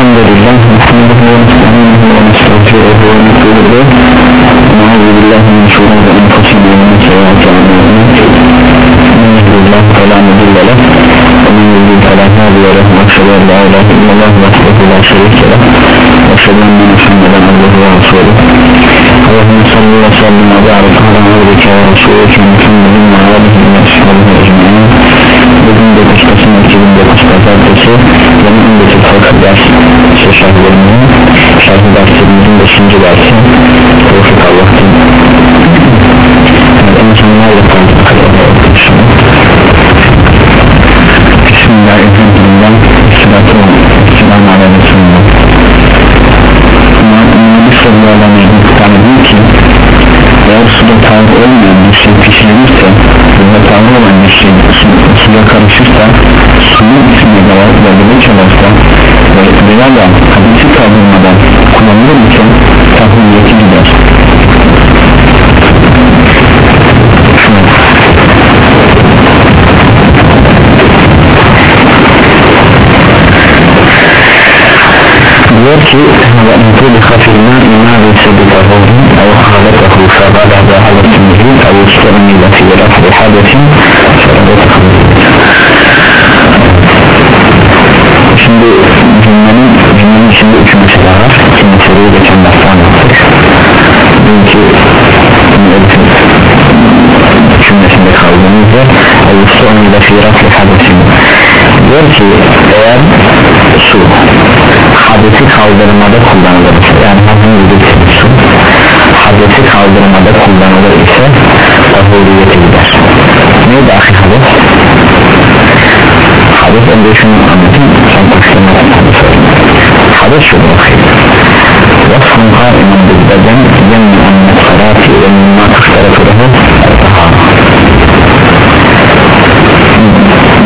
Elhamdülillah Bismillah ve Bismillah ve Nestağfiruhu ve Nestağfiruhu Nauzu billahi min şururi enfusina ve min seyyiati a'malina Men yehdihillahu fela mudille leh ve men yudlil fela hadiye leh ve eşhedü en la ilahe illallah vahdehu la şerike leh ve eşhedü enne Muhammeden abduhu ve resulüh Allahümme salli ve sellim ve barik ala abdike ve resulike Muhammedin ve alihi ve sahbihi ecmaîn bugün 9 Kasım 2009 Pazartesi yeni önceki fıkıh ders şey şartlarının şartı derslerimizin 5. dersi Tevfik en son nerede kaldık Bismillahirrahmanirrahim Bismillahirrahmanirrahim Nabi sallallahu aleyhi ve sellem diyor ki eğer suda tanrı olmayan bir şey pişirilirse suda tanrı olan bir şey su, suya karışırsa suyun içine kadar böyle çalarsa veya da hadisi kaldırmadan kullanılır mı tahmiyeti gider. Diyor ki ve intuli hafirna ima vese bitahurun ev haletahu fagala ve haletimihi ev ustani ve fi rafi hadetin şimdi cümlenin cümlenin içinde üç mesele var. İki meseleyi geçen derste anlattık çünkü cümlesinde kaldığımızda ev ustani ve fi rafi hadetin diyor ki eğer su hadesi kaldırmada kullanılır yani bir su hadesi kaldırmada kullanılır ise tahuriyete gider. Neydi ahi hades? hades önce şunu anlatayım şudur ahi vasfın kaimin bilbeden yemni anne salati ve mimma kuştarafı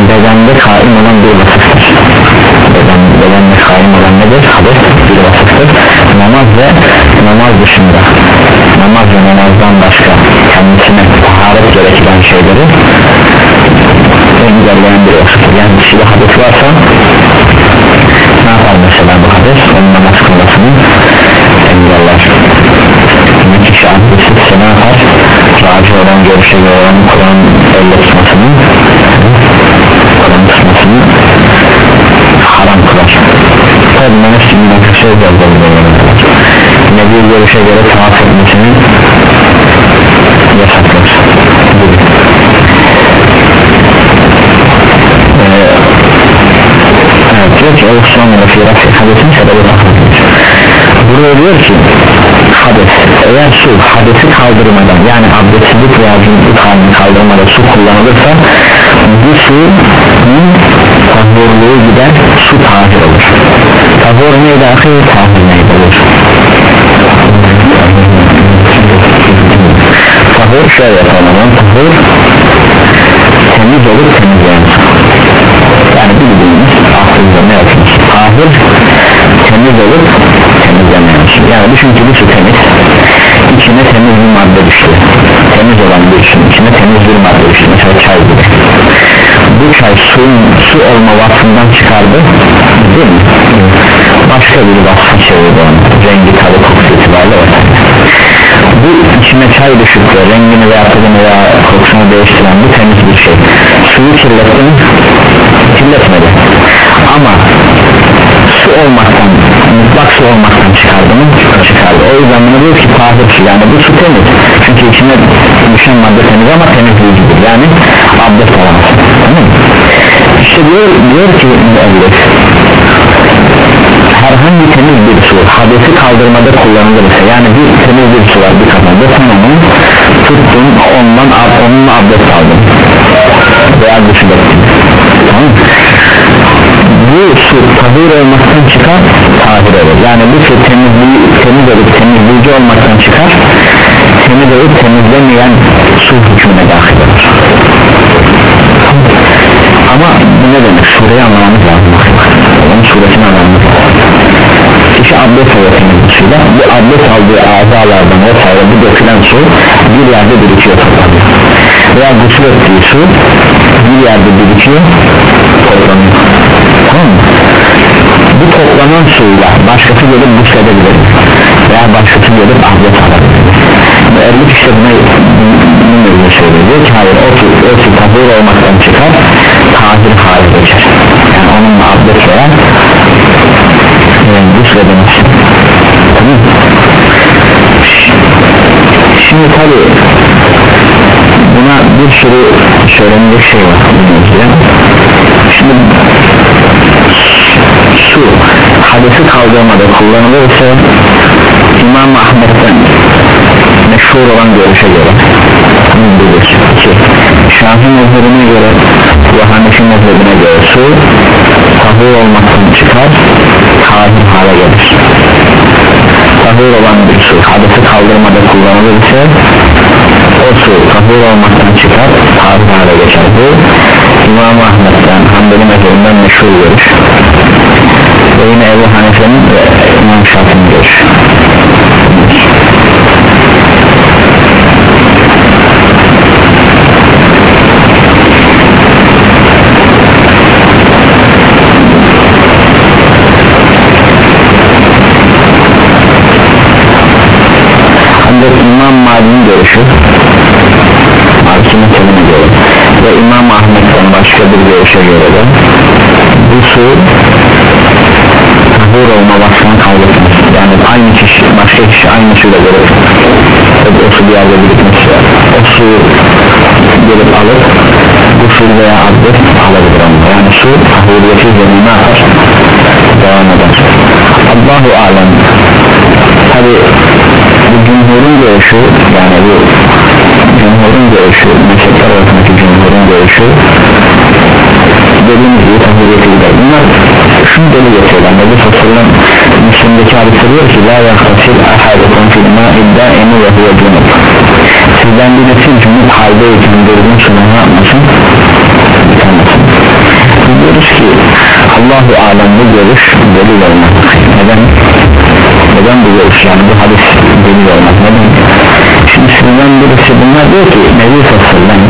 bedende kaim olan bir vasıftır beden, bedende kaim olan nedir? Hades bir vasıftır namaz ve namaz dışında namaz ve namazdan başka kendisine taharet gerekilen şeyleri engelleyen bir vasıftır yani kişide hades varsa ne yapar mesela bu hades onun namaz kılmasını engeller. Demek kişi abdestsiz ne yapar raci olan görüşe göre olan Kur'an elle tutmasını Kur'an tutmasını haram kılar. Tabi bir dakika şey Nebi görüşe göre tavaf etmesini yasaklar ee, evet diyor ki o sonra fi rafi hadesin sebebi tahminidir buraya diyor ki hades eğer su hadesi kaldırmadan yani abdestsizlik veya cündük halini kaldırmadan su kullanılırsa bu suyun tahvorluğu gider su tahir olur. Tahvor neydi ahir tahir neydi olur. Tahvor şöyle yapalım. Tahvor temiz olup temizleyen yani bildiğimiz aklınıza ne yapmış tahir temiz olup temizlemeyen yani düşün ki bu su temiz içine temiz bir madde düştü. Temiz olan bir su içine temiz bir madde düştü. Mesela çay gibi. Bu çay suyun su olma vasfından çıkardı değil mi? başka bir vasfı çevirdi onu rengi tadı kokusu itibariyle bu içine çay düşüp de rengini veya tadını veya kokusunu değiştiren bu temiz bir şey. Suyu kirletti mi? Kirletmedi ama su olmaktan mutlak su olmaktan çıkardı mı? çıkardı. O yüzden bunu diyor ki tahir su yani bu su temiz. Çünkü içine düşen madde temiz ama temizleyicidir yani abdest alamaz tamam işte diyor, diyor ki müellif herhangi temiz bir su hadesi kaldırmada kullanılırsa yani bir temiz bir su var bir kafada sen onu tuttun ondan onunla abdest aldın veya gusül ettin bu su tahir olmaktan çıkar tahir olur. Yani bu su temizliği, temiz olup temizleyici olmaktan çıkar temiz olup temizlemeyen su hükmüne dahil olur. Ama bu ne demek? Sureyi anlamamız lazım. Onun suresini anlamamız lazım. Kişi abdest alıyor temizlikçiyle bu abdest aldığı azalardan vesaire bu dökülen su bir yerde birikiyor. toplanıyor veya gusül ettiği su bir yerde birikiyor toplanıyor. Tamam mı? bu toplanan suyuyla başkası gelip gusledebilir veya başkası gelip abdest alabilir. Erlik işte buna bunu söylüyor. Ki hayır o su, o su tahir olmaktan çıkar tahir hale geçer. Yani onunla abdest veya yani gusledemez tamam şimdi tabi buna bir sürü söylenecek şey var. Şimdi su hadesi kaldırmada kullanılırsa İmam Ahmet'ten meşhur olan görüşe göre bilir. Ki Şafii mezhebine göre ve Hanefi mezhebine göre su tahir olmaktan çıkar tahir hale gelir. Tahir olan bir su hadesi kaldırmada kullanılırsa o su tahir olmaktan çıkar tahir hale geçer. Bu İmam Ahmet'ten Hanbeli mezhebinden meşhur görüş. Ve yine Ebu Hanife'nin ve İmam Şafii'nin görüşü ancak İmam Mali'nin görüşü Malik'in kendine göre ve İmam Ahmet'ten başka bir görüşe göre de bu su tahur olma vasfını kaybetmez yani aynı kişi başka kişi aynı suyla görür o su bir yerde birikmiş o suyu gelip alıp gusül veya abdest alabilir onda yani su tahuriyeti üzerine ne yapar devam eder. Allahu alem tabi bu cumhurun görüşü yani bu cumhurun görüşü mezhepler arasındaki cumhurun görüşü dediğimiz gibi tahuriyeti gider bunlar şunu deli getiriyorlar Nebi Sallam Müslüm'deki hadiste diyor ki La yakhasil ahadukum fil ma'idda eni ve huve cunub. Sizden birisi cunub haldeyken durgun sunu ne yapmasın? Yıkanmasın Biz diyoruz ki Allahu alem bu görüş delil olmaz Neden? Neden bu görüş? Yani bu hadis delil olmaz Neden? Şimdi sizden birisi bunlar diyor ki Nebi Sallam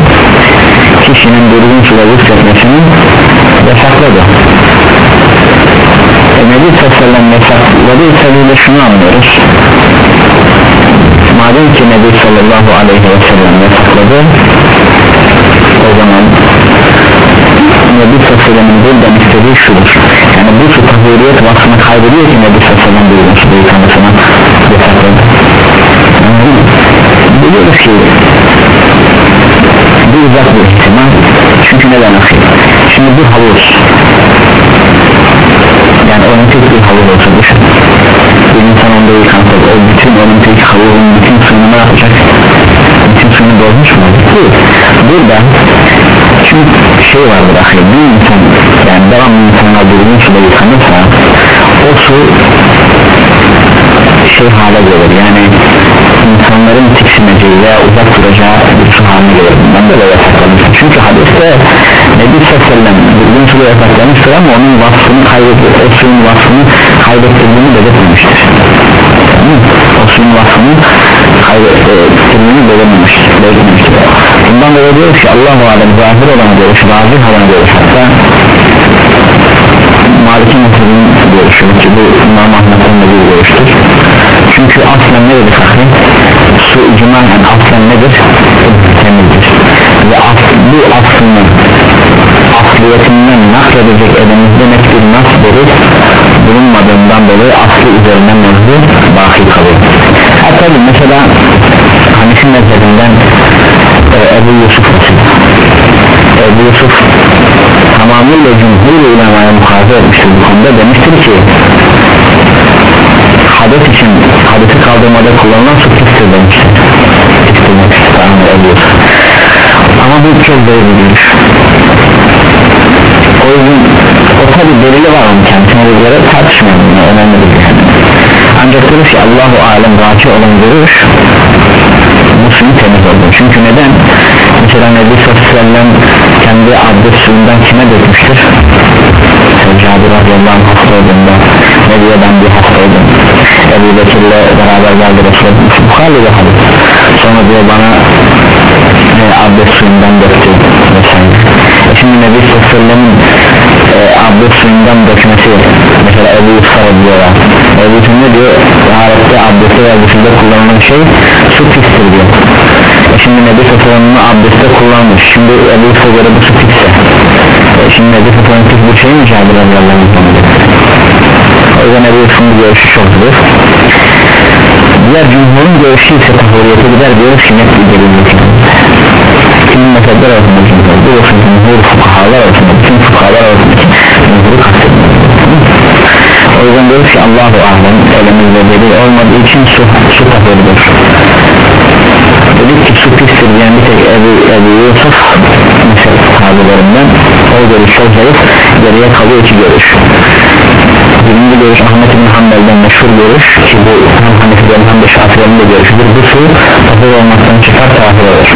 kişinin durgun suda yükseltmesini yasakladı. E, Nebi Sallam yasakladı tabiyle şunu anlıyoruz. Madem ki Nebi sallallahu aleyhi ve sellem yasakladı o zaman Nebi Sallam'ın buradan istediği şudur. Yani bu su tahuriyet vasfını kaybediyor ki Nebi Sallam durgun suda yıkamasına yasakladı. Biliyoruz ki bu uzak bir ihtimal çünkü neden akıyor şimdi bu havuz. Yani olimpik bir havuz olsa düşün. Bir insan onda yıkansa o bütün olimpik havuzun bütün suyunu ne yapacak? Bütün suyunu bozmuş mu? Bu burada çünkü şey vardır ahir bir insan yani devamlı insanlar durgun suda yıkanırsa o su şey hale gelir. Yani insanların tiksineceği veya uzak duracağı bir su gelir bundan da yasaklamış çünkü hadiste Nebi Sallam durgun suda yasaklamıştır ama onun vasfını kaybettir o suyun vasfını kaybettirdiğini belirtmemiştir. O suyun vasfını kaybettirdiğini belirtmemiştir. Bundan dolayı diyor ki Allah-u Alem zahir olan görüş zahir olan görüş hatta Malik'in mezhebinin görüşü ki bu İmam Ahmet'in de bir görüştür çünkü aslen ne dedi fakir su icmaen aslen nedir? Temizdir ve as, bu aslını asliyetinden nakledecek elimizde net bir nas verir bulunmadığından dolayı aslı üzerine mevzu baki kalıyor. Hatta mesela Hanefi mezhebinden e, Ebu Yusuf Ebu Yusuf tamamıyla cumhur ulemaya muhafaza etmiştir bu konuda. Demiştir ki hades için hadesi kaldırmada kullanılan su pistir demiştir ama bu çok zor bir görüş o yüzden o tabi delili var onun kendisine. Göre tartışmıyorum bunu önemli bir yani. ancak diyoruz ki Allahu Alem vaki olan görüş suyun temiz olduğu çünkü neden? Mesela Nebi Sallam kendi abdest suyundan kime dökmüştür Cabir radıyallahu anh hasta olduğunda ne diyor ben bir hastaydım Ebu Bekir'le beraber geldi Resulullah. Bukhari ve hadis. Sonra diyor bana e, abdest suyundan döktü vesaire e şimdi Nebi Sallam'ın e, abdest suyundan dökmesi mesela Ebu Yusuf ne diyor? Taharette abdeste ve dışında kullanılan şey su pistir diyor. E şimdi Nebi Safran'ın abdeste kullanmış. Şimdi Ebu Yusuf'a göre bu su pisse şimdi Safran'ın pis bir şey Cabir Allah'ın o yüzden Ebu Yusuf'un görüşü çok zor diğer cumhurun görüşü ise tahuriyete gider diyoruz ki net bir delil yok kimin mezhepler arasında cumhur bu olsun cumhur fukahalar arasında bütün fukahalar arasındaki cumhuru kastediyor? O yüzden diyoruz ki Allahu Alem elimizde delil olmadığı için su, su tahurdur dedik ki pistir. Diyen bir tek Ebu, Ebu Yusuf mezhep sahabilerinden o görüş çok zayıf geriye kalıyor iki görüş. Birinci görüş Ahmet bin Hanbel'den meşhur görüş ki bu hem Hanefilerin hem de Şafilerin de görüşüdür. Bu su tahur olmaktan çıkar tahir olur.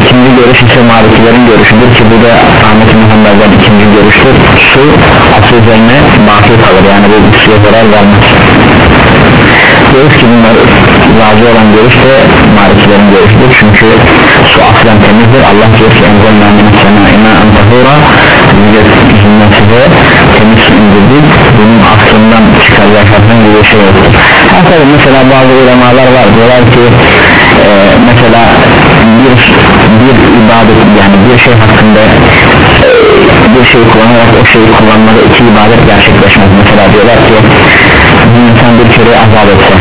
İkinci görüş ise Malikilerin görüşüdür ki bu da Ahmet bin Hanbel'den ikinci görüştür. Su asıl üzerine baki kalır yani bu suya zarar vermez diyoruz ki bunlar razı olan görüş de Malikilerin görüşüdür çünkü su aslen temizdir. Allah diyor ki enzelna minus sema'ina antahura yüzünden size temiz su indirdik bunun aslından çıkaracaklardan bir şey yoktur ha tabi mesela bazı ulemalar var. Diyorlar ki e, mesela bir, bir ibadet yani bir şey hakkında e, bir şey kullanarak o şeyi kullanmada iki ibadet gerçekleşmez. Mesela diyorlar ki bir insan bir kere azap etse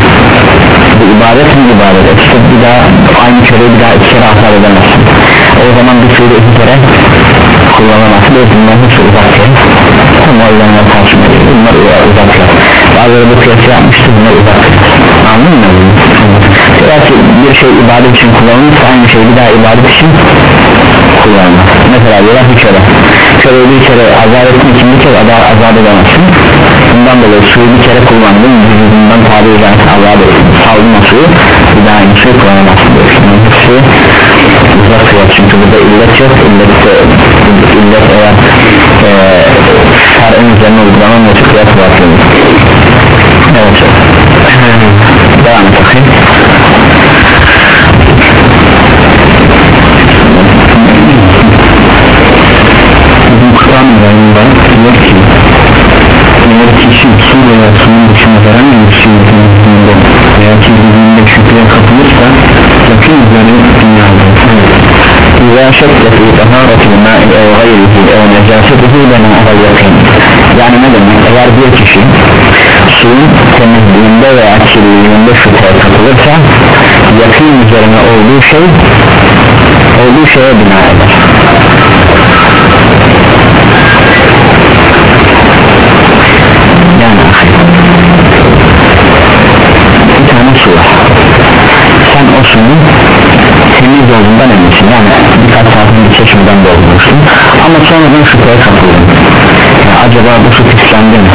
bu ibadet mi ibadet etse bir daha aynı köreyi bir daha iki kere azap edemezsin. O zaman bir suyu iki kere kullanamazsın ve bunlar hepsi uzak kere ama o yüzden tartışma ediyor bunlar uzak kere bazıları bu kıyası yapmıştır bunlar uzak kere anladın mı? Diyorlar ki bir şey ibadet için kullanılırsa aynı şey bir daha ibadet için kullanılmaz. Mesela diyorlar bir kere köreyi bir kere azap etmek için bir kere azap, azap edemezsin. Bundan dolayı suyu bir kere kullandın vücudundan tabi edersin azap etsin o suyu bir daha aynı suyu kullanamazsın diyorsun. Hepsi uzak kıyas çünkü burada illet yok. İllet, illet eğer e, şer'in üzerine uygulanamıyorsa kıyas var طهارة الماء أو غيره أو نجاسته لنا على اليقين yani ne demek eğer bir kişi suyun temizliğinde veya kirliliğinde şüpheye kapılırsa yakın üzerine olduğu şey olduğu şeye bina eder yani bir tane su var sen o suyun temiz olduğundan eminsin yani birkaç çeşmeden doldurmuşsun ama sonradan şüpheye kapıldın yani acaba bu su pislendi mi?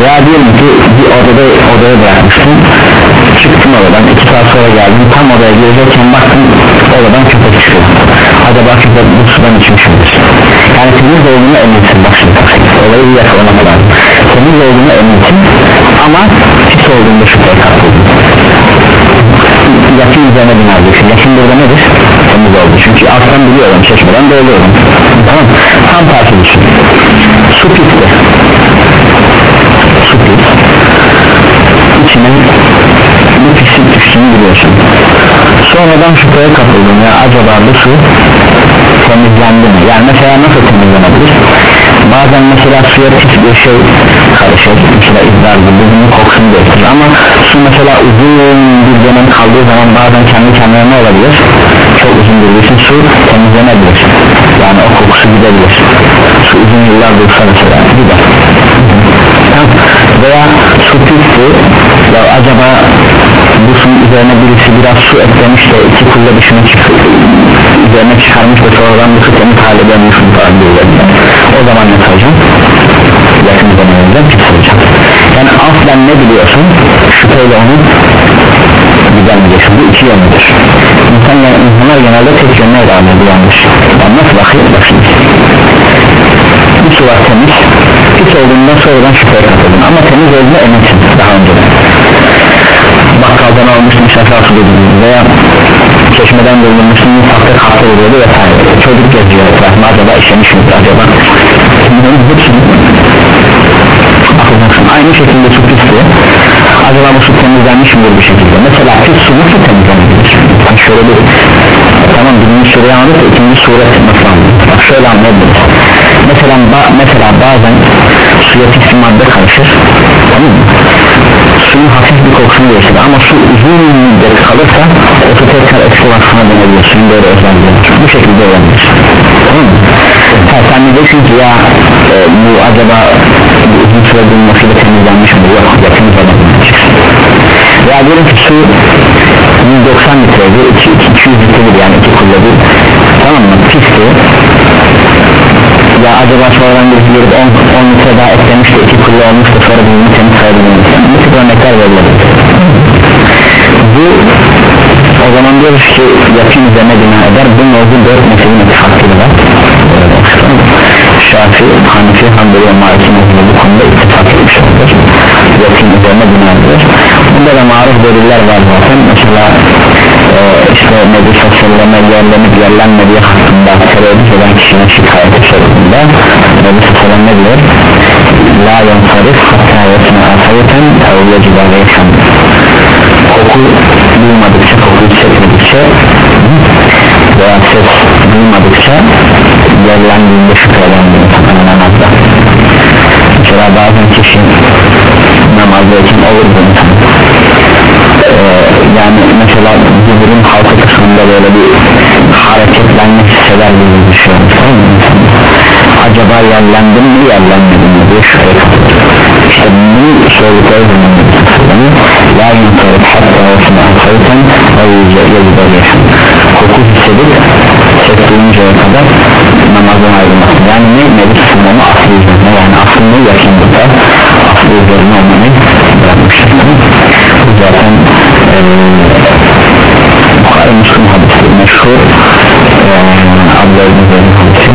Veya diyelim ki bir odada odaya bırakmıştın çıktın odadan iki saat sonra geldin tam odaya girecekken baktın odadan köpek çıkıyor. Acaba köpek bu sudan içmiş midir? Yani temiz olduğuna eminsin bak şimdi olayı bir yakalamak lazım. Temiz olduğuna eminsin ama pis olduğunda şüpheye kapıldın yakın üzerine bina ediyorsun yakın burada nedir? temiz oldu. Çünkü alttan biliyorum çeşmeden doluyorum tamam tam tersi düşün su pisti su pis içine bir pislik düştüğünü biliyorsun. Sonradan şüpheye kapıldın ya. Acaba bu su temizlendi mi? Yani mesela nasıl temizlenebilir bazen mesela suya pis bir şey karışır mesela izler gibi bunun kokusunu gösterir. Ama su mesela uzun bir dönem kaldığı zaman bazen kendi kendine ne olabilir. Çok uzun bir için su temizlenebilir. Yani o kokusu gidebilir. Su uzun yıllar dursa mesela gider. Veya su pisti ya acaba bu suyun üzerine birisi biraz su eklemiş de iki kulla dışına çıkıyor üzerine çıkarmış da sonradan bu dönmüş falan diyorlar. O zaman ne yapacağım? Yakın zamanında pis olacak. Yani aslen ne biliyorsun? Şüpheyle onu güzelmeyeceksin bu iki yönlüdür İnsan, yani, insanlar genelde tek alıyor bu yanlış. Yani nasıl bakayım? Bakayım bir su var temiz. Pis olduğundan sonradan şüpheye kapıldın ama temiz olduğuna eminsin daha önceden bakkaldan almışsın şafa su veya çeşmeden doldurmuşsun mutfakta kahve oluyordu vesaire. Çocuk geziyor etrafında acaba işlemiş mi acaba? Bunların hepsini affedersin aynı şekilde su pis temizlenmiş midir bir şekilde? Mesela pis su nasıl temizlenebilir? Bak şöyle bir tamam birinci sureyi anladık ikinci sure nasıl anladık bak şöyle anlayabiliriz. Mesela, ba mesela bazen suya pis bir madde karışır. Tamam mı suyun hafif bir kokusunu verir ama su uzun müddet kalırsa o su tekrar eski vasfına dönebilir. Suyun böyle özelliği bu şekilde olabilir tamam mı? Ha, sen diyorsun ki ya e, bu acaba bu uzun süre bulunmasıyla temizlenmiş mi? Yok yakın zamanda ya diyelim ki su 190 litreydi. 200 litredir yani iki kullanır tamam mı? Pisti ya acaba sonradan birisi gelip 10, 10 litre daha eklemiş de iki kullu olmuş da sonra bunu temiz sayılır bu tip örnekler verilir. Bu o zaman diyoruz ki yakın üzerine bina eder. Bu mevzu 4 mezhebin ittifakları var. Şafi, Hanifi, Hanbeli ve Maliki mezhebi bu konuda ittifak etmiş olur yakın üzerine bina eder bunda da maruf deliller var zaten. Mesela e, işte Nebi Sassallam'a yerlenip yerlenmediği hakkında tereddüt eden kişinin şikayeti sorusunda Nebi Sassallam ne diyor? La yansarif hatta yasına asayeten evle cibaleyken koku duymadıkça koku hissetmedikçe veya ses duymadıkça yerlendiğinde şüphelendiğinde sakın namazda mesela bazen kişi namazdayken olur bu ee, yani mesela zihirin halka kısmında böyle bir hareketlenme hisseder gibi olmuş acaba yerlendim mi yerlenmedim mi diye şüphe işte bunu sordukları zaman la yuntarıp hatta olsun alfayten ve yüzde koku hissedip ses duyuncaya kadar namazdan ayrılmasın yani ne nebi sunmamı aslı üzerine yani aslında yakınlıkta aslı üzerine olmayı bırakmıştır bu zaten Bukhari Müslüm hadisi meşhur Abdülhamid Zeynep hadisi.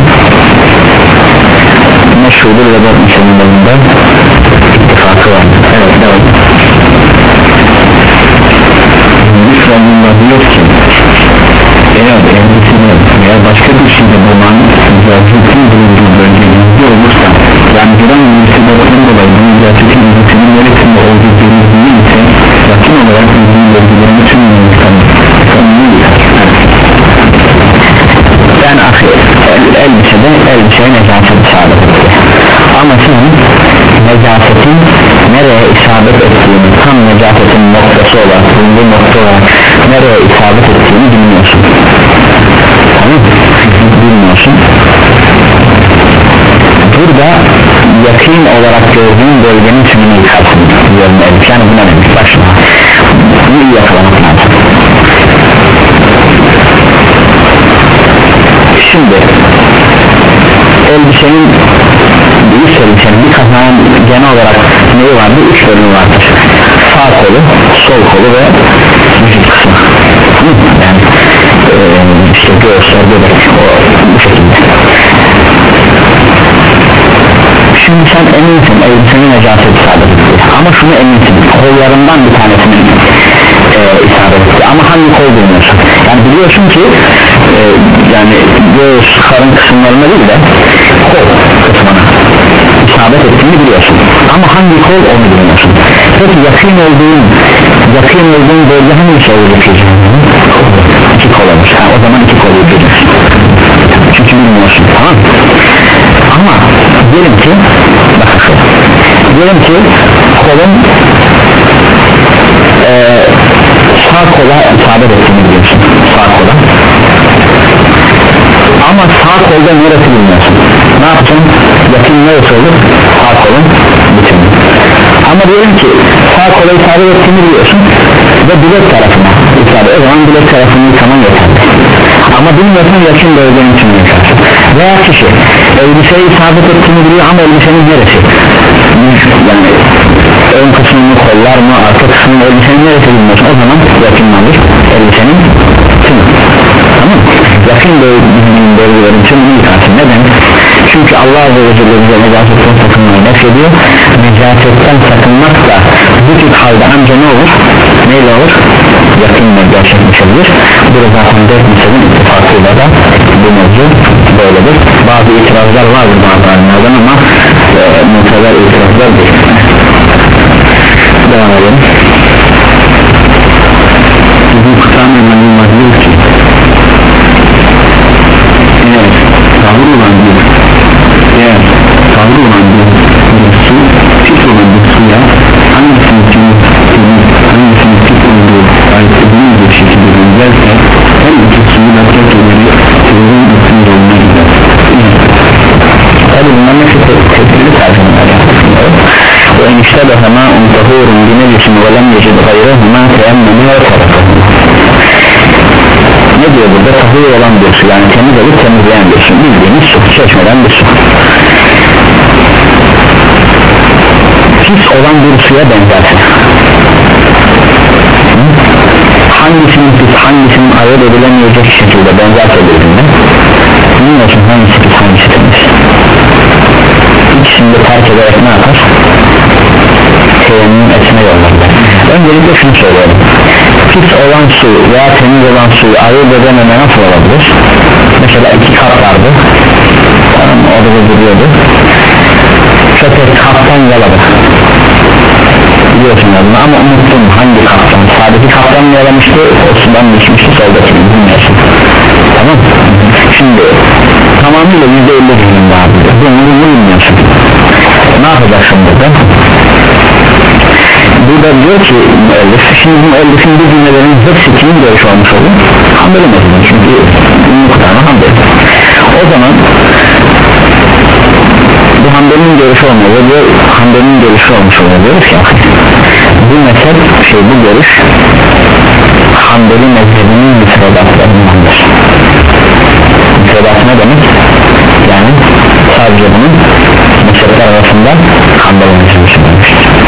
Meşhurdur ve yani bu ne demek bak şimdi bunu iyi yakalamak lazım. Şimdi elbisenin üst elbisenin bir kazanın genel olarak neyi vardır? üç bölümü vardır sağ kolu, sol kolu ve vücut kısmı. Yani e, işte göğüsler, göbek o, bu şimdi sen eminsin elbisenin necaset isabet etti ama şunu eminsin kollarından bir tanesinin e, ama hangi kol bilmiyorsun? Yani biliyorsun ki e, yani göğüs karın kısımlarına değil de kol kısmına isabet ettiğini biliyorsun. Ama hangi kol onu bilmiyorsun. Peki yakın olduğun yakın olduğun bölge hangi şey olacak iki kol olur ha, o zaman iki kol yıkayacaksın çünkü bilmiyorsun tamam ama diyelim ki bakın şöyle. Diyelim ki kolun e, sağ kola isabet ettiğini biliyorsun. Sağ kola. Ama sağ kolda neresi bilmiyorsun? Ne yapacaksın? Yakın neresi olur sağ kolun bütün ama diyelim ki sağ kola isabet ettiğini biliyorsun ve bilek tarafına isabet o zaman bilek tarafını yıkaman yeterli ama bilmiyorsan yakın bölgenin için yıkarsın veya kişi elbiseyi isabet ettiğini biliyor ama elbisenin neresi? Yani ön kısmını kollar mı arka kısmını elbisenin neresi bilmiyorsun. O zaman yakınlandır elbisenin tümü. Tamam yakın bölgelerin tümünü yıkarsın neden çünkü Allah Azze ve Celle bize necasetten sakınmayı nefrediyor necasetten sakınmak da bu tip halde anca ne olur? Neyle olur? Yakınla gerçekleşebilir. Burada zaten dört mezhebin ittifakıyla da bu mevzu böyledir. Bazı itirazlar vardır bazı alimlerden ama e, muteber itirazlar değil. Devam edelim ve eniştebehe ma'un tahurun binecisin ve lem yecid gayrehu ma teyemmemi ve tarafı ne diyor burada tahur olan bir su yani temiz olup temizleyen bir su bildiğimiz su çeşmeden bir su pis olan bir suya benzerse hangisinin pis hangisinin ayırt edilemeyecek şekilde benzerse birbirine bunun için hangisi pis hangisi temiz ikisini de terk ederek ne yapar teyemmüm etme yollarında öncelikle şunu söylüyorum pis olan su veya temiz olan suyu ayırt edememe nasıl olabilir? Mesela iki kap vardı. Tamam, orada da duruyordu. Köpek kaptan yaladı. Biliyorsun adını ama unuttum hangi kaptan. Sağdaki kaptan mı yalamıştı o sudan içmişti soldakini bilmiyorsun. Tamam. Şimdi tamamıyla yüzde elli zihninde abi bunu bilmiyorsun. Ne yapacaksın burada burada diyor ki müellif şimdi müellifin bu cümlelerin hepsi kimin görüşü olmuş olur Hanbeli mezunu. Çünkü muhtemelen Hanbeli. O zaman bu Hanbeli'nin görüşü ve bu Hanbeli'nin görüşü olmuş oluyor. Diyoruz ki bu mezhep şey bu görüş Hanbeli mezhebinin müfredatlarındandır müfredat ne demek? Yani sadece bunun mezhepler arasında Hanbeli mezhebi söylemiştir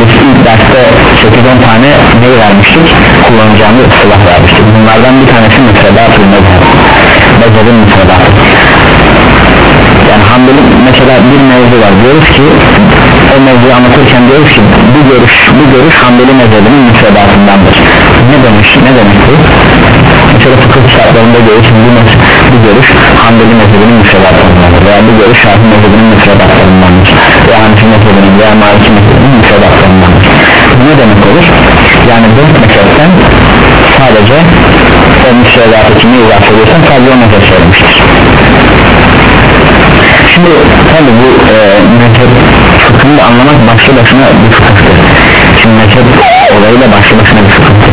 biz ilk derste 8-10 tane ne vermiştik. Kullanacağımız ıslah vermiştik. Bunlardan bir tanesi müfredatül mezheb. Mezhebin müfredatı. Yani Hanbeli mesela bir mevzu var. Diyoruz ki o mevzuyu anlatırken diyoruz ki bu görüş bu görüş Hanbeli mezhebinin müfredatındandır. Ne demiş ne demek bu mesela fıkıh kitaplarında görürsün bu, bu görüş Hanbeli mezhebinin müfredatlarındandır veya bu görüş Şafii mezhebinin müfredatlarındandır veya Hanifi mezhebinin veya Maliki mezhebinin müfredatlarındandır. Ne demek olur? Yani bu mezhepten sadece o müfredatı kimi izah ediyorsan sadece o mezhep söylemiştir. Şimdi tabi bu e, mezhep fıkhını anlamak başlı başına bir fıkıhtır. Şimdi mezhep olayıyla başlı başına bir fıkıhtır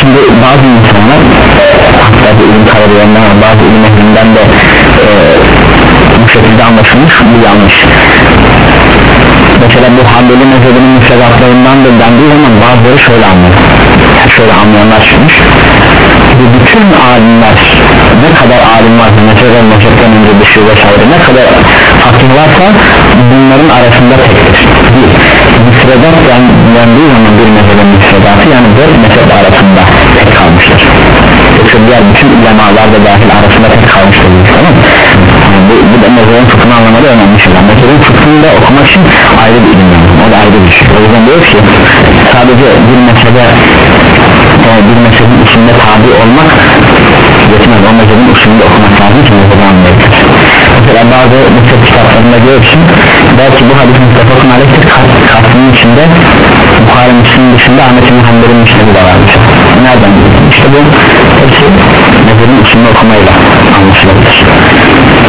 şimdi bazı insanlar hatta bu ilim var bazı ilim ehlinden de e, bu şekilde anlaşılmış bu yanlış. Mesela bu Hanbeli mezhebinin müfredatlarındandır dendiği zaman bazıları şöyle anlıyor şöyle anlayanlar çıkmış. Ve bütün alimler ne kadar alim varsa mesela mezhepten önce dışı vesaire ne kadar fakir varsa bunların arasında tektir. Bir müfredat dendiği zaman bir mezhebin müfredatı yani dört mezhep arasında tek kalmıştır. Yoksa diğer bütün ulemalar da dahil arasında tek kalmıştır tamam bu, bu da mezhebin fıkhını anlamada önemli şeyler. Mezhebin fıkhını da okumak için ayrı bir ilim lazım. O da ayrı bir şey. O yüzden diyoruz ki sadece bir mezhebe yani bir mezhebin usulüne tabi olmak yetmez. O mezhebin usulünde okumak lazım ki mezhebi anlayabilir mesela bazı mezhep kitaplarında görürsün. Belki bu hadis müstefakın aleyhtir kastının içinde Bukhara Müslüm dışında Ahmet bin Hanbel'in müşteri de varmış. Nereden bildim işte bu hepsi mezhebin usulünü okumayla anlaşılabilir.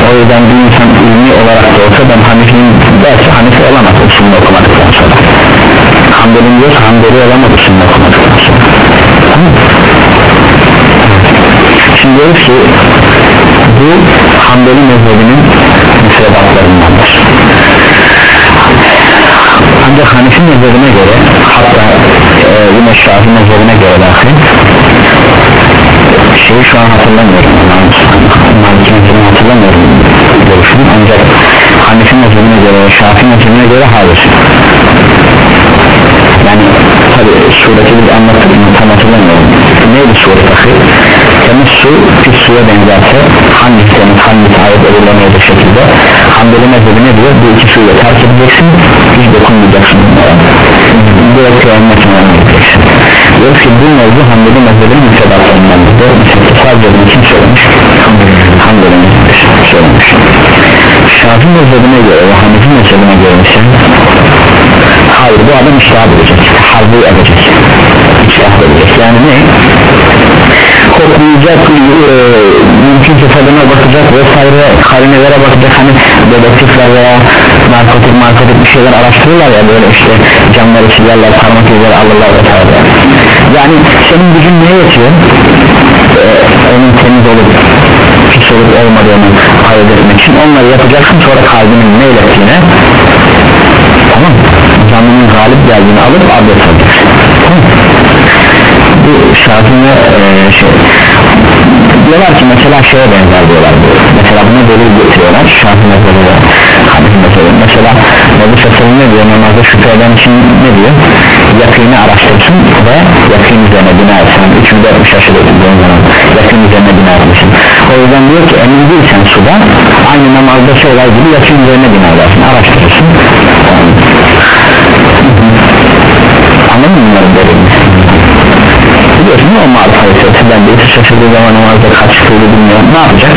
O yüzden bir insan ilmi olarak da olsa ben Hanif'in derse Hanifi olamaz usulünü okumadıktan sonra. Hanbel'in diyorsa Hanbel'i olamaz usulünü okumadıktan sonra. Tamam. Şimdi diyoruz ki bu Hanbeli mezhebinin müfredatlarındandır. Ancak Hanefi mezhebine göre hatta e, yine Şafi mezhebine göre dahi şeyi şu an hatırlamıyorum Maliki mezhebini hatırlamıyorum görüşüm. Ancak Hanefi mezhebine göre Şafi mezhebine göre hayır. Yani tabi sureti biz anlattık tam hatırlamıyorum. Neydi suret akı temiz su pis suya benzerse hangi temiz hangi ayet edilemeyecek şekilde? Hanbeli mezhebi ne diyor? Bu iki suyu terk edeceksin hiç dokunmayacaksın bunlara. Direkt kıyametine edeceksin diyor ki bu mevzu Hanbeli mezhebinin müfredatlarından müfredat sadece bunu kim söylemiş? Hanbeli mezhebi söylemiş. Şafi mezhebine göre ve Hanefi mezhebine göre ise hayır bu adam iştihar edecek harbi edecek iştihar edecek yani ne? Koklayacak e, mümkünse tadına bakacak vesaire karinelere bakacak. Hani dedektifler veya narkotik narkotik bir şeyler araştırırlar ya böyle işte camları silerler parmak izleri alırlar vesaire. Yani senin gücün neye yetiyor? Ee, onun temiz olup pis olup olmadığını ayırt etmek için onları yapacaksın sonra kalbinin meylettiğine tamam canının galip geldiğini alıp abdest tamam. bu şartında e, şey diyorlar ki mesela şeye benzer diyorlar mesela buna delil getiriyorlar. Şartı mezarı hadis mezarı mesela Nebi Sassal'ın ne diyor? Namazda şüphe eden için ne diyor? Yakını araştırsın ve yakın üzerine bina etsin. 3-4 aşırı edildiğin zaman yakın üzerine bina etsin. O yüzden diyor ki emin değilsen suda aynı namazda şey olay gibi yakın üzerine bina edersin. Araştırırsın anladın mı bunların delilini biliyorsun o marif hareketi. Ben birisi şaşırdığı zaman namazda kaç kıydı bilmiyorum. Ne yapacak?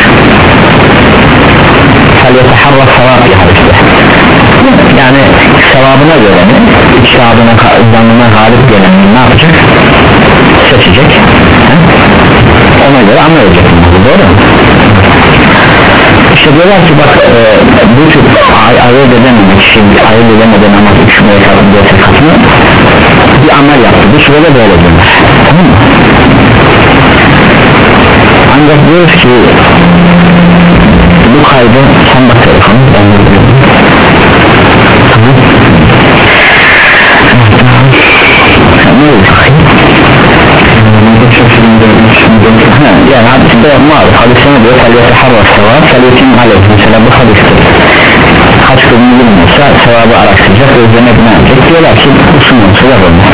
yeteharra sevap hadiste yani sevabına geleni içtihabına zannına galip geleni ne yapacak? Seçecek. He? ona göre amel edecek. Doğru mu? İşte diyorlar ki bak e, bu tür ay ayırt edememek şimdi ayırt edemeden namaz üç meyakatın dört rekatını bir amel yaptı bu sürede böyle diyorlar tamam mı? ancak diyoruz ki bu kaydı sen bak telefonu ben de biliyorum. Tamam. Ne Ha, yani hadiste maruf hadiste ne diyor? Harva sevap kaliyetin aleyh mesela bu hadiste kaç kılını bilmiyorsa sevabı araştıracak ve üzerine bina edecek diyorlar ki bu sunum sevap olmaz.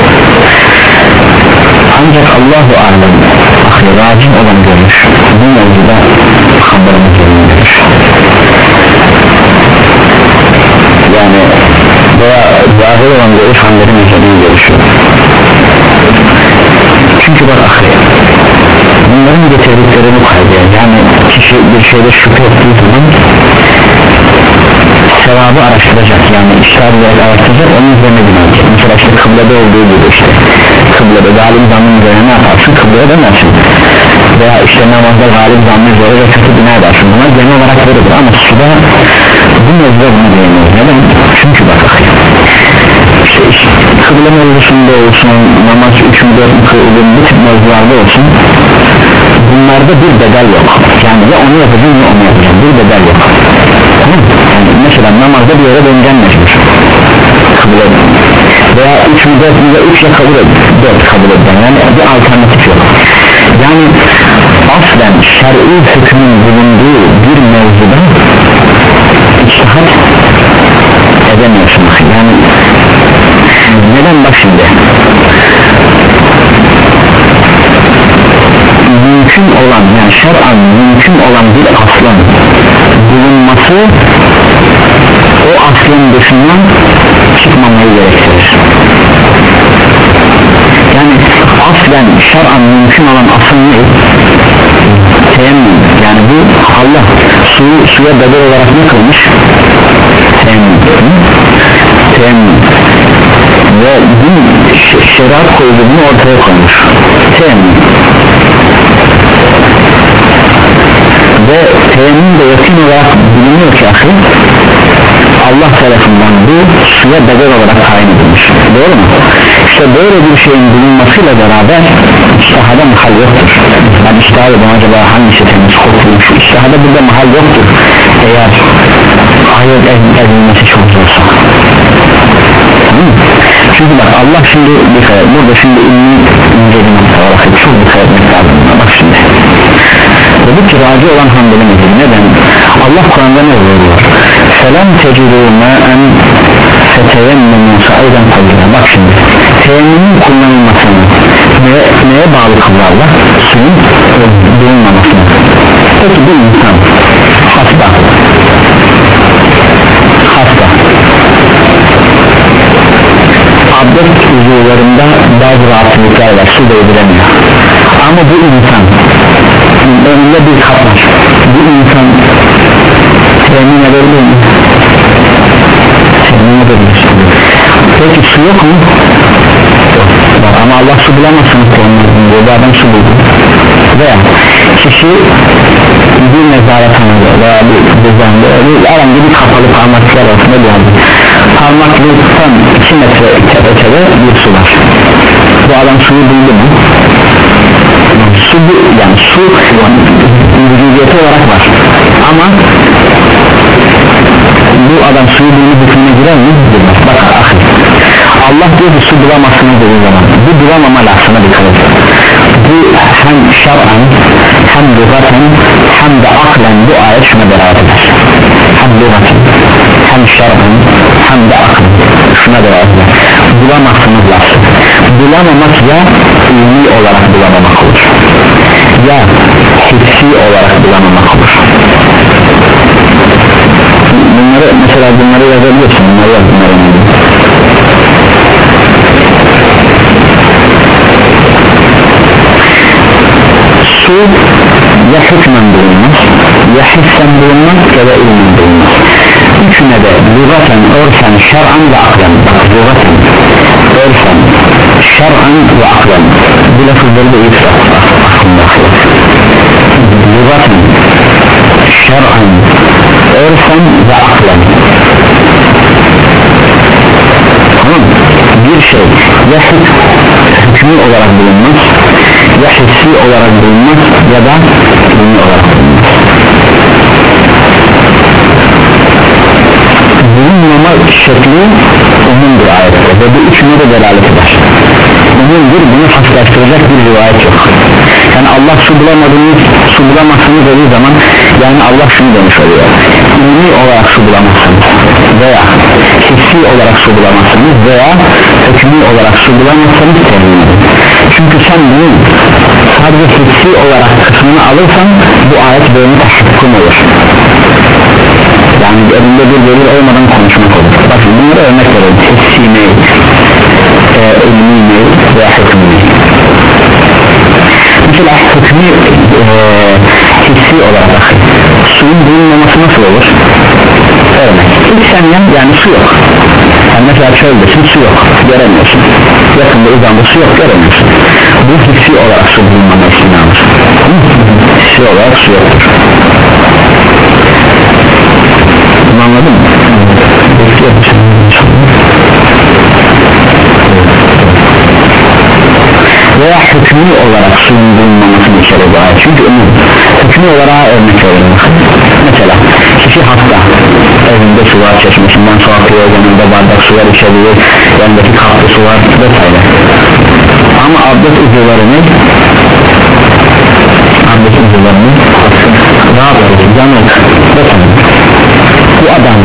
Ancak Allahu alem ahli racim olan görmüş bu mevzuda haberimiz görmüş yani veya zahir olan görüş hanların üzerine görüşü çünkü bak ahli bunların getirdikleri bu kaydı yani kişi bir şeyde şüphe ettiği zaman sevabı araştıracak. Yani işler olarak araştıracak. Onun üzerine binecek mesela işte kıblede olduğu gibi işte. Kıblede galip zannın üzerine ne yaparsın? Kıbleye dönersin. Veya işte namazda galip zannın üzerine rekatı bina edersin buna genel olarak verilir. Ama suda bu mevzuda bunu diyemiyoruz. Neden? çünkü bak işte, işte kıble mevzusunda olsun namaz 3 mü 4 mü kıldığın bu tip mevzularda olsun bunlarda bir bedel yok. Yani ya onu yapacağım ya onu yapacağım. Bir bedel yok. Yani mesela namazda bir yere döneceğim mecbur kabul edin veya 3 mü 4 mü 3 ya kabul edin 4 kabul edin yani bir alternatif yok. Yani aslen şer'i hükmün bulunduğu bir mevzuda içtihat edemiyorsun yani neden bak şimdi mümkün olan yani şer'an mümkün olan bir aslın bulunması o aslın dışından çıkmamayı gerektirir. Yani aslen şer'an mümkün olan asıl ne? teyemmüm. Yani bu Allah suyu suya bedel olarak ne kılmış? teyemmüm. Teyemmüm. Ve din şeriat koyduğunu ortaya koymuş. Teyemmüm ve teyemmüm de yakın olarak biliniyor ki ahi Allah tarafından bu suya bedel olarak tayin edilmiş. Doğru mu? işte böyle bir şeyin bulunmasıyla beraber iştihada mahal yoktur. Yani iştihada ben acaba hangisi temiz kurtulmuş? İştihada burada mahal yoktur. Eğer ayet edilmesi çok zorsa. Çünkü bak Allah şimdi dikkat burada şimdi ilmi ince bir nokta var çok dikkat etmek lazım bak şimdi dedi ki raci olan hamdeli nedir neden Allah Kur'an'da ne buyuruyor? Selam tecidû mâen feteyemmenu saiden tayyina bak şimdi teyemmünün kullanılmasını neye, neye bağlı kılarlar suyun bulunmamasını peki bir insan hasta. Hasta. Abdest uzuvlarında bazı rahatsızlıklar var su değdiremiyor ama bu insan önünde bir kap var bu insan temin edebilir mi? temin edebilir peki su yok mu? Var. ama Allah su bulamazsın diyor bu adam su buldu veya kişi bir nezarethanede veya bir düzende herhangi bir kapalı parmaklar arasında bir yerde parmaklıktan 2 metre ötede bir su var bu adam suyu buldu mu? Su yani su vücudu cinsiyeti olarak var. Ama bu adam suyu bulma hükmüne girer mi? Bak ahir. Allah diyor ki su bulamazsınız dediği zaman. Bu bulamama lafına dikkat edin bu hem şer'an hem lügaten hem de aklen bu ayet şuna beraber eder. Hem lügaten hem şer'an hem de aklen şuna beraber eder. Bulamazsınız lafı. Bulamamak ya ilmi olarak bulamamak olur ya hissi olarak bulamamak olur bunları mesela bunları yazabiliyorsun bunları yaz bunları su ya hükmen bulunmaz ya hissen bulunmaz ya da ilmen bulunmaz. Üçüne de lügaten, örfen, şer'an ve aklen lügaten, örfen, şer'an ve aklen bu lafızları da iyi tutar aklında lügaten, şer'an, örfen ve aklen. Tamam bir şey ya hük, hükmü olarak bulunmaz ya hissi olarak bulunmaz ya da ilmi olarak bulunmaz. Bulunmama şekli umumdur ayette ve bu üçüne de delalet eder umumdur bunu haslaştıracak bir rivayet yok yani Allah su bulamadığını su bulamazsınız dediği zaman yani Allah şunu demiş oluyor. İlmi olarak su bulamazsınız veya hissi olarak su bulamazsınız veya hükmü olarak su bulamazsınız temin çünkü sen bunu sadece hissi olarak kısmını alırsan bu ayet böyle tahakküm olur. Yani elinde bir delil olmadan konuşmak olur. Bakın bunlara örnek verelim yani su yok. Yani mesela çöldesin su yok. Göremiyorsun. Yakında uzanda su yok göremiyorsun. Bu hissi olarak su bulunmama ismini alır hissi olarak su yoktur. Bunu anladın mı? veya hükmü olarak suyun bulunmamasını içeri ayet çünkü umum hükmü olarak örnek verelim mesela kişi hasta evinde su var çeşmesinden su akıyor yanında bardak su var içeriyor yanındaki kaplı su var vesaire ama abdest uzuvları ne? abdest uzuvları ne? rahat yanık vesaire bu adam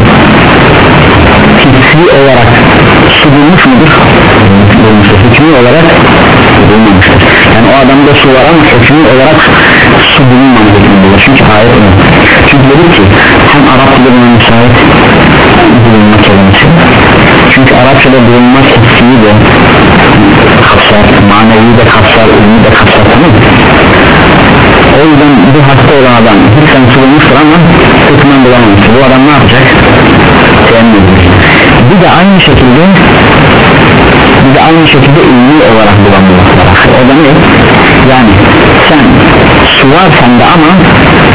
hissi olarak su bulmuş mudur? bulmuştur hükmü olarak bulmamıştır yani o adamda su var ama hükmü olarak su bulunmamış hükmündedir çünkü ayet çünkü dedik ki hem Arap dilinin müsait bulunma kelimesi çünkü Arapçada bulunmaz hissiyi de kapsar manevi de kapsar ilmi de kapsar tamam o yüzden bu hasta olan adam hiç sen su bulmuştur ama hükmen bulamamıştır. Bu adam ne yapacak? teemmül bir de aynı şekilde bir de aynı şekilde ilmi olarak bulamıyorlar o da ne? yani sen. Su var sende ama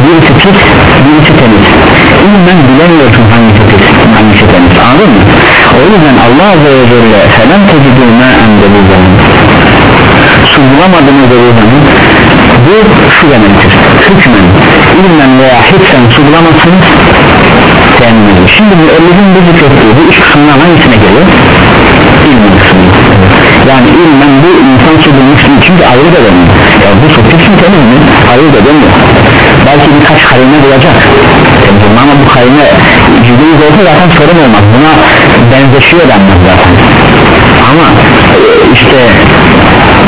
birisi pis birisi temiz. İlmen bilemiyorsun hangisi pis hangisi temiz. Anladın mı? o yüzden Allah Azze ve Celle falan tecidü ma'en dediği zaman su bulamadığını dediği zaman bu şu demektir hükmen. İlmen veya hissen su bulamazsınız şimdi bu ellezin bu zikrettiği bu üç hangisine geliyor? ilmin kısmı yani ilmen bu insan değil çünkü ayrı da demiyor ya bu kesin temiz mi? ayrı da demiyor belki birkaç karine bulacak. Ama bu karine yüzde yüz olsa zaten sorun olmaz. Buna benzeşiyor denmez zaten. Ama işte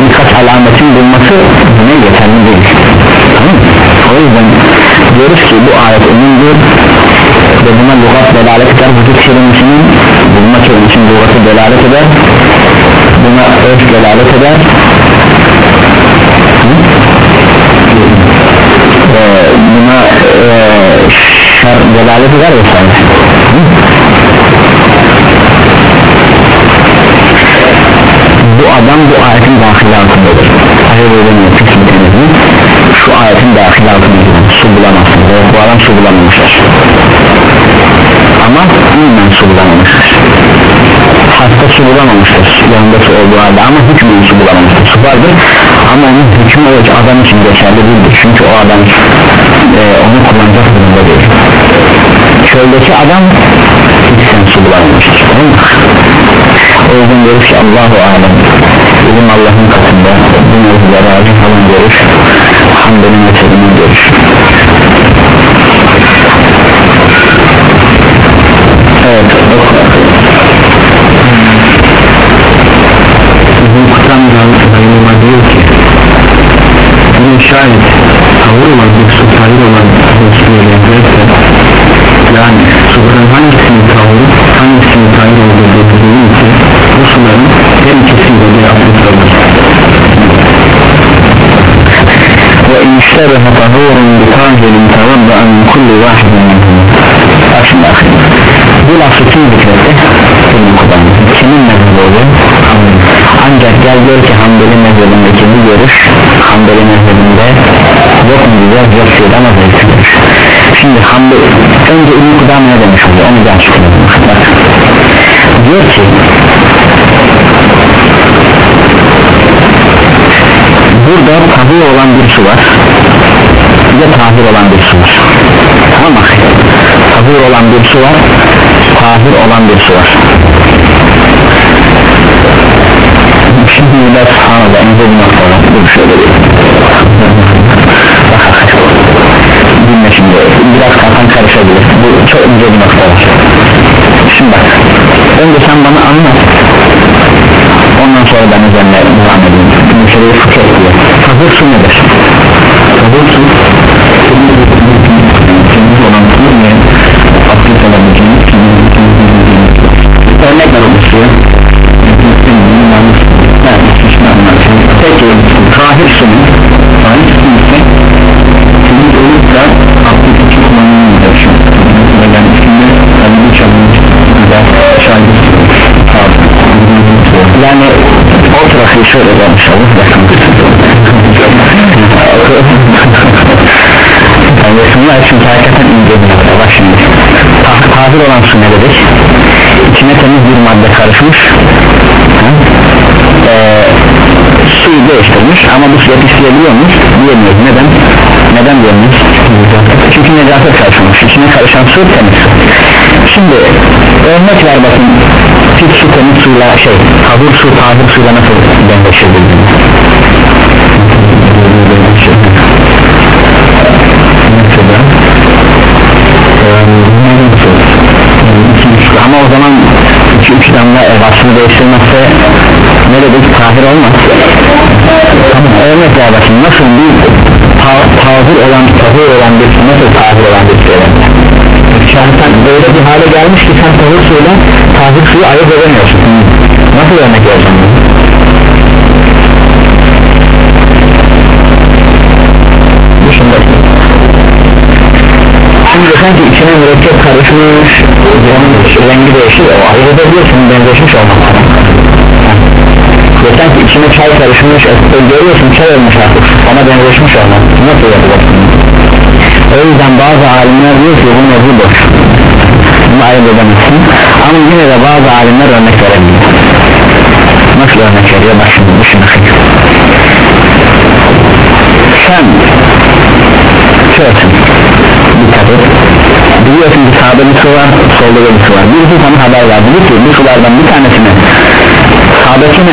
birkaç alametin bulması buna yeterli değil. Tamam mı? o yüzden diyoruz ki bu ayet umumdur ve buna lügat delalet eder. Vücut kelimesinin bulma kelimesinin lügatı delalet eder buna örf delalet eder. Ee, buna e, şer delalet eder vesaire bu adam bu ayetin dahili altındadır. Ayrılığını kısmı temizliği şu ayetin dahili altındadır su bulamazsın. Bu adam su bulamamışlar. Ama ilmen su bulamamışlar hasta su bulamamıştır. Yanında su olduğu halde ama hükmen su bulamamıştır. Su vardır ama onun hükmü o adam için geçerli değildir. Çünkü o adam e, onu kullanacak durumda değil. Çöldeki adam hiç sensi bulamamıştır. O yüzden diyoruz ki Allahu Alem. Bizim Allah'ın katında bu mevzulara acı falan görür Hanbeli mezhebinin görür ağır olan yoksa tahir olan hepsini yapıyorsa yani suların hangisinin tahir hangisinin tahir olduğu dediğim ki bu suların her ikisiyle de abdest alır. Ve inştebehe tahurun bi tahirin tavadda an kulli vahidin minhum. Bak şimdi akşam bu lafı kim zikrette? Kimin kullandı? Kimin mezhebi oluyor? Ancak gel gör ki Hanbeli mezhebindeki bu görüş Hanbeli mezhebinde yok mu diyeceğiz yok değil ama zevkli görüş Şimdi Hanbeli önce İbn-i Kudam ne demiş oluyor onu bir açıklayalım diyor ki burada tahir olan bir su var bir de tahir olan bir su var tamam mı? tahir olan bir su var tahir olan bir su var şimdi de subhanallah ince bir nokta var. Dur şöyle bir. Dinle şimdi. Biraz kafan karışabilir. Bu çok ince bir nokta var. Şimdi bak önce sen bana anlat. Ondan sonra ben üzerine devam edeyim. Meseleyi fıkıh diyor hazır su nedir? hazır su peki tahir su ne? tahir su ise temiz olup da abdest için kullanılmıyor şu yani üstünde kalbi çalınmış güzel şahit yani o trafiği şöyle konuşalım yani resimler çünkü hakikaten ince bir nokta. Var şimdi. Ta tahir olan su ne dedik? İçine temiz bir madde karışmış ee, suyu değiştirmiş ama bu suya pisleyebiliyor muyuz? diyemiyoruz neden? neden diyemiyoruz? çünkü necaset karışmış içine karışan su temiz şimdi örnek ver bakın pis su temiz suyla şey hazır su tahir suyla nasıl benzeşir birbirine ama o zaman 2-3 damla vasfını ne dedik tahir olmaz. Tamam örnek ver bakın nasıl bir ta tahir olan tahir olan bir nasıl tahir olan bir şey? Şahsen böyle bir hale gelmiş ki sen tahir suyla tahir suyu ayırt edemiyorsun. Nasıl örnek vereceğim? Şimdi sanki içine mürekkep karışmış rengi değişir o ayırt edebiliyorsun benzeşmiş olmak ve sanki içine çay karışmış görüyorsun çay olmuş artık. Ama benzeşmiş olmak nasıl yapacaksın? O yüzden bazı alimler diyor ki bu mevzu boş. Bunu ayırt edemezsin. Ama yine de bazı alimler örnek verebiliyor nasıl örnek veriyor? Bak şimdi düşün sen şöylesin dikkat et. Biliyorsun ki sağda bir su var solda da bir su var. Birisi sana haber verdi ki bu sulardan bir tanesine sağdakine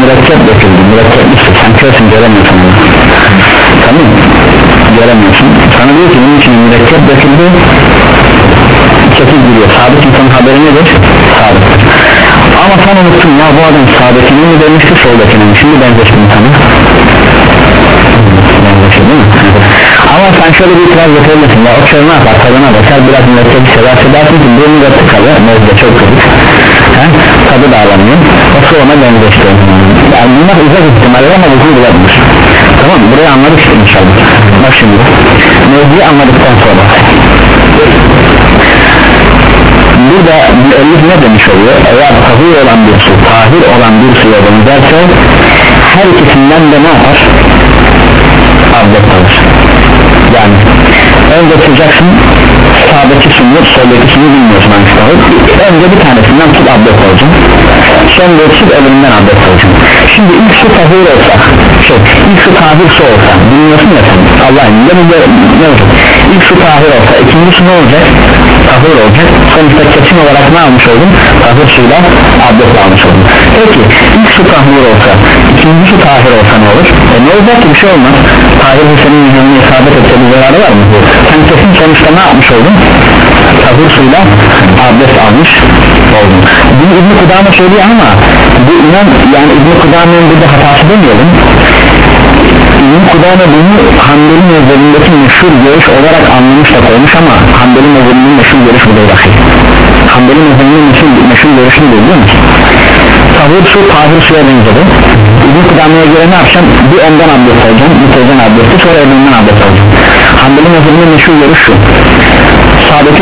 mürekkep döküldü mürekkep su sen körsün göremiyorsun onu. Tamam. Göremiyorsun. Sana diyor ki bunun için mürekkep döküldü. Çekil giriyor. Sadık insanın haberi nedir? sadıktır ama sen unuttun ya bu adam sağdakini mi demişti soldakini mi? Şimdi benzeştim sana? Benzeştim değil mi? ama sen şöyle bir itiraz yapabilirsin. Ya o çöl ne yapar tadına bakar biraz mürekkep severse dersin ki bu mürekkep kalır mevzde çok He? Tadı da alamıyor su ona benzeşti yani bunlar uzak ihtimaller ama uzun bulabilir tamam burayı anladık işte inşallah. Bak şimdi mevzuyu anladıktan sonra. Burada müellif ne demiş oluyor? Eğer tahir olan bir su tahir olan bir suya benzerse her ikisinden de ne yapar? Abdest alır. Yani önce tutacaksın sağdaki sünnet soldaki sünnet bilmiyorsun hangisi önce bir tanesinden tut abdest alacaksın sonra tut elinden abdest alacaksın şimdi ilk su tahir olsa şey ilk su tahir su olsa bilmiyorsun ya sen Allah emrinde bu böyle- ne olacak? İlk su tahir olsa ikinci su ne olacak tahir olacak sonuçta kesin olarak ne almış oldun tahir suyla abdest almış oldun peki ilk su tahir olsa ikinci su tahir olsa ne olur? E ne olacak ki? Bir şey olmaz. Tahir senin yüzünü isabet etse bir zararı var mı? Sen kesin sonuçta ne yapmış oldun? Tahir suyla abdest almış oldun. Bunu İbn-i Kudame söylüyor ama bu inan yani İbn-i Kudame'nin burada hatası demeyelim İbn-i Kudame bunu Hanbeli mezhebindeki meşhur görüş olarak anlamış da koymuş ama Hanbeli mezhebinin meşhur görüş bu değil dahi Hanbeli mezhebinin meşhur, meşhur görüşünü biliyor musun? Tahir su tahir suya benzedi. İbn-i Kudame'ye göre ne yapacağım? Bir ondan abdest alacağım, bir tezden abdesti sonra elinden abdest alacağım. Hanbeli mezhebinin meşhur görüş şu.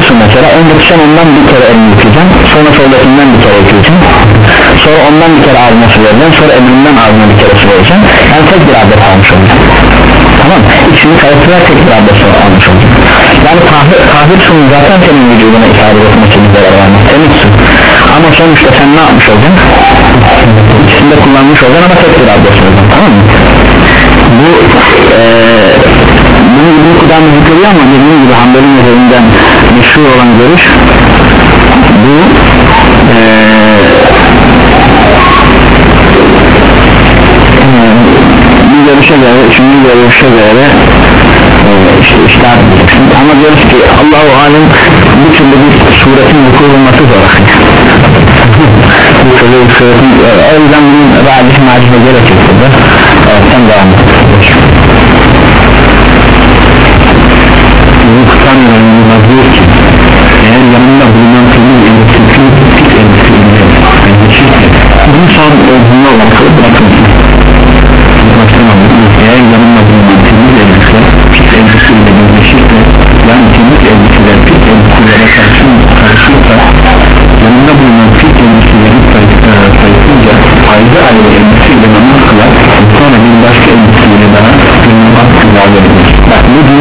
Su mesela öndeki sen ondan bir kere elini yıkayacaksın sonra soldakinden bir kere yıkayacaksın sonra ondan bir kere ağzına su vereceksin sonra elinden ağzına bir kere vereceksin yani tek bir abdest almış olacaksın tamam ikisini karıştırarak tek bir abdest almış olacaksın yani tahir, tahir suyun zaten senin vücuduna ifade etmesi bir zarar vermez. Temiz ama sonuçta sen ne yapmış olacaksın? İkisini de kullanmış olacaksın ama tek bir abdest olacaksın. Tamam mı? Bu eee bunu İbn-i Kudam zikrediyor ama dediğim gibi Hanbeli mezherinden meşhur olan görüş bu. Eee bir görüşe göre, üçüncü görüşe göre işte iştahat edeceksin ama diyoruz ki Allah-u Alem bir türlü bir suretin vuku bulması zor bir türlü bir suretin o yüzden bunun racih macihe gerekir burada evet sen devam et yanında diyor ki eğer yanında bulunan temiz elbisesi pis elbisesiyle benzeşirse bunu son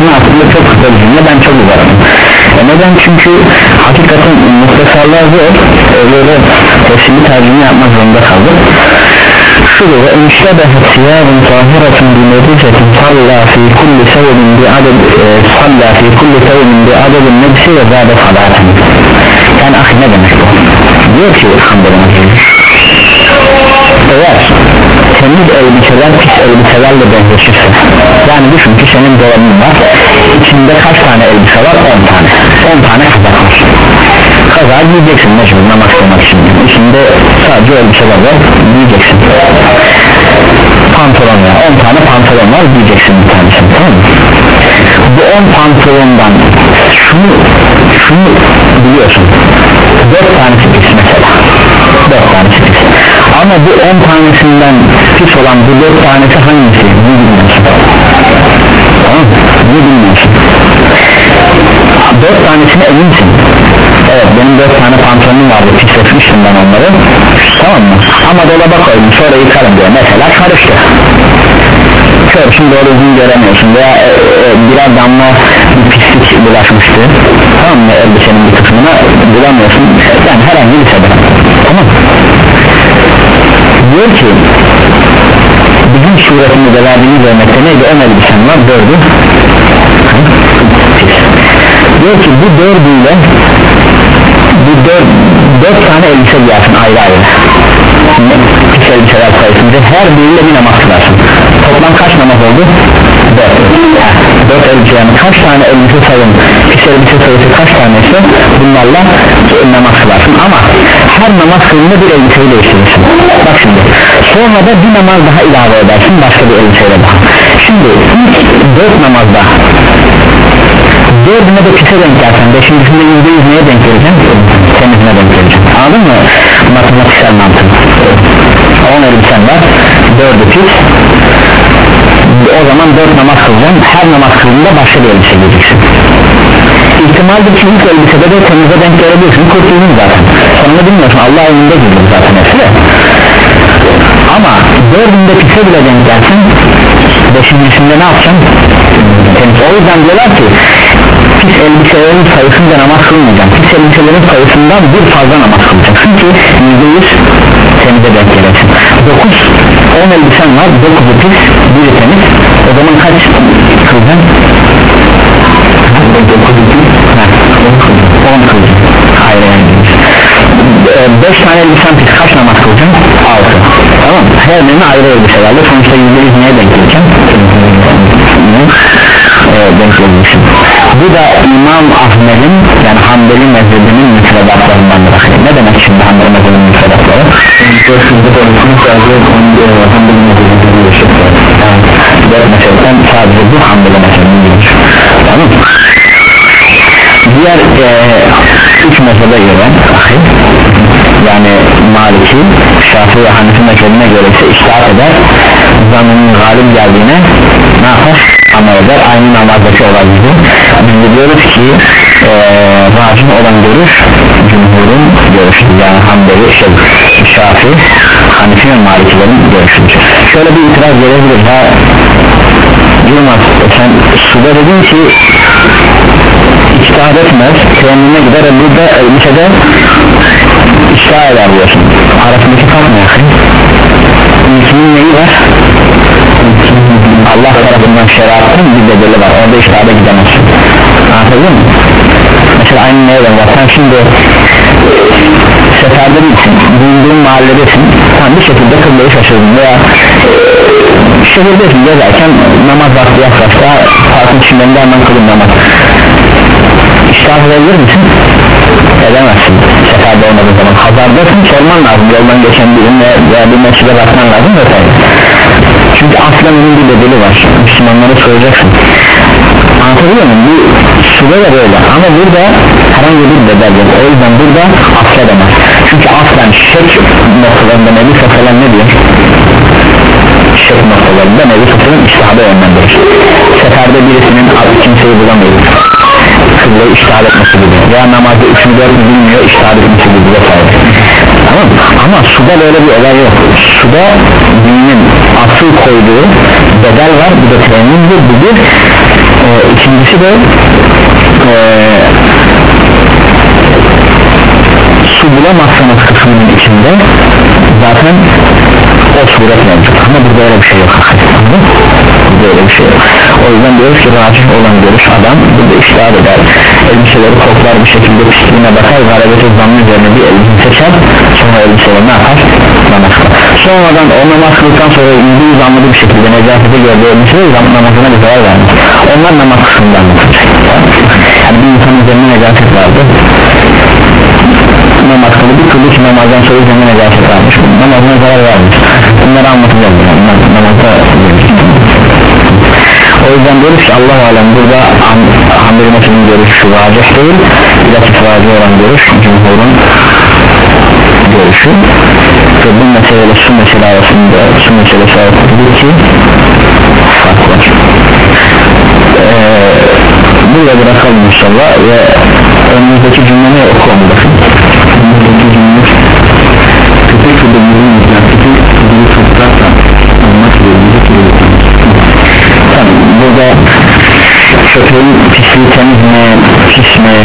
Bak bu cümle aslında çok kısa bir cümle. Ben çok uzarım e neden? Çünkü hakikaten muhtasarlar zor e, böyle tefsirli tercüme yapmak zorunda kaldık şurada ve enşebehet siyarın tahiratın bi neticetin salla fi kulli sevmin bi aded e, salla fi kulli sevmin bi adedin nebsi ve zade salatin yani ahi ne demek bu? Diyor ki Hanbeli eğer temiz elbiseler pis elbiselerle benzeşirse yani düşün ki senin dolabın var içinde kaç tane elbise var? 10 tane. 10 tane kazak var. Kazağı giyeceksin mecbur namaz kılmak için. İçinde sadece elbiseler var giyeceksin. Pantolon var. 10 tane pantolon var giyeceksin bir tanesini tamam mı? Bu 10 pantolondan şunu şunu biliyorsun. 4 tanesi pis mesela. 4 tanesi pis ama bu 10 tanesinden pis olan bu 4 tanesi hangisi? Bunu bilmiyorsun? Tamam bunu bilmiyorsun? 4 tanesine eminsin evet benim 4 tane pantolonum vardı pisletmiştim ben onları. Tamam mı? Ama dolaba koydum sonra yıkarım diyor. Mesela karıştı. Körsün doğru düzgün göremiyorsun. Veya e, e, birer damla bir pislik bulaşmıştı. Tamam mı? Elbisenin bir kısmına bulamıyorsun. Yani herhangi bir sebep tamam mı? Diyor ki bizim suretinde verdiğimiz örnekte neydi? Ön elbisen var dördü. Diyor ki bu dördüyle bu dört, dört tane elbise giyersin ayrı ayrı. Pis elbiseler sayısında her biriyle bir namaz kılarsın. Toplam kaç namaz oldu? Dört dört elbise yani kaç tane elbise sayın? Pis elbise sayısı kaç tanesi? Bunlarla namaz kılarsın. Ama her namaz kılında bir elbiseyi değiştirirsin. Bak şimdi sonra da bir namaz daha ilave edersin başka bir elbiseyle daha. Şimdi ilk dört namazda dördüne de pise denk gelsen beşincisinde yüzde yüz neye denk geleceksin temizine denk geleceksin anladın mı? Matematiksel mantık. On elbisen var dördü pis o zaman dört namaz kılacaksın her namaz kılında başka bir elbise giyeceksin. İhtimaldir ki ilk elbisede de temize denk gelebilirsin. Kurtuldun zaten. Sonunda bilmiyorsun. Allah önünde gidiyor zaten hepsi ama dördünde pise bile denk gelsin beşincisinde ne yapacaksın temiz. O yüzden diyorlar ki pis elbiselerin sayısınca namaz kılmayacaksın. Pis elbiselerin sayısından bir fazla namaz kılacaksın ki yüzde yüz temize denk gelesin 9 10 elbisen var 9'u pis biri temiz. O zaman kaç kılacaksın 10 kılacaksın hayır yani 5 tane elbisen pis kaç namaz kılacaksın? 6 tamam. Her birine ayrı elbiselerle sonuçta yüzde yüz neye denk geleceksin? E, denk gelmişsin bu da İmam Ahmet'in yani Hanbeli mezhebinin müfredatlarından ne demek şimdi Hanbeli mezhebinin müfredatları dört mezhepten sadece bu Hanbeli mezhebinin mı? diğer e, üç mezhebe göre yani Maliki, Şafii ve Hanifi mezhebine göre ise iştahat eder zanının galip geldiğine ne yapar? Amel eder aynı namazdaki olay gibi. Biz de diyoruz ki e, racih olan görüş cumhurun görüşüdür yani Hanbeli şey, Şafii Hanifi ve Malikilerin görüşüdür şöyle bir itiraz gelebilir. Ha Yılmaz sen suda dedin ki iştihad etmez teyemmüne gider burada elbisede iştihad eder diyorsun. Arasındaki fark ne? Yakın İlkinin neyi var Allah tarafından şeriatın bir bedeli var. Orada iştihada gidemezsin anladın mı mesela aynı neye var sen şimdi seferde değilsin bulunduğun mahalledesin sen bir şekilde kıblayı şaşırdın veya şehirdesin gezerken namaz vakti yaklaşta parkın içinde hemen kılın namaz. İştah edebilir misin? edemezsin. Seferde olmadığı zaman. Hazardasın sorman lazım. Yoldan geçen birine veya bir mescide bakman lazım vesaire çünkü aslen onun bir bedeli var. Müslümanlara soracaksın. Anlatabiliyor muyum? bu suda da böyle. Ama burada herhangi bir bedel yok. O yüzden burada affedemez çünkü aslen şek noktalarında nebi falan ne diyor? şek noktalarında nebi falan iştihada yönlendirir seferde birisinin kimseyi bulamıyor kıblayı iştihad etmesi gibi. Veya namazda üçünü dördünü bilmiyor iştihad etmesi gibi vesaire. Tamam ama suda böyle bir olay yok suda dinin asıl koyduğu bedel var. Bu da temindir bu bir. E, ikincisi de e, su bulamazsanız kısmının içinde zaten o suret mevcut. Ama burada öyle bir şey yok anladın burada öyle bir şey o yüzden diyoruz ki racih olan görüş adam burada iştihar eder. Elbiseleri koklar bir şekilde pisliğine bakar galibeti zannı üzerine bir elbise seçer sonra elbiseleri ne yapar? Namaz kılar. Sonradan o namaz kıldıktan sonra yüz anladığı bir şekilde necaseti gördüğü elbiseleri namazına bir zarar vermiş. Onlar namaz kısmından bakacak yani bir insanın üzerine necaset vardı. Namaz kılı bir ki namazdan sonra üzerine necaset varmış. Namazına zarar vermiş. Bunları anlatacağım. Yani namazda o yüzden diyoruz ki Allah alem burada Hanbeli Mesut'un görüşü vacih değil bilakis vacih olan görüş cumhurun görüşü. Ve bu meseleyle su mesele arasında su meselesi arasında ki fark var. Ee, burada bırakalım inşallah ve önümüzdeki cümleyi oku bakın. Önümüzdeki cümle köpeğin pisliği temiz mi pis mi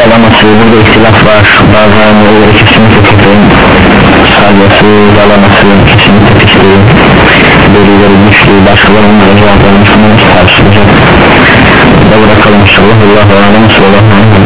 yalaması burada ihtilaf var. Bazı alimlere kesinlikle köpeğin salyası yalaması kesinlikle pisliği derileri güçlü başkalarının cevaplarını sunmamız tartışılacak. Da bırakalım. İnşallah Allah'a emanet olun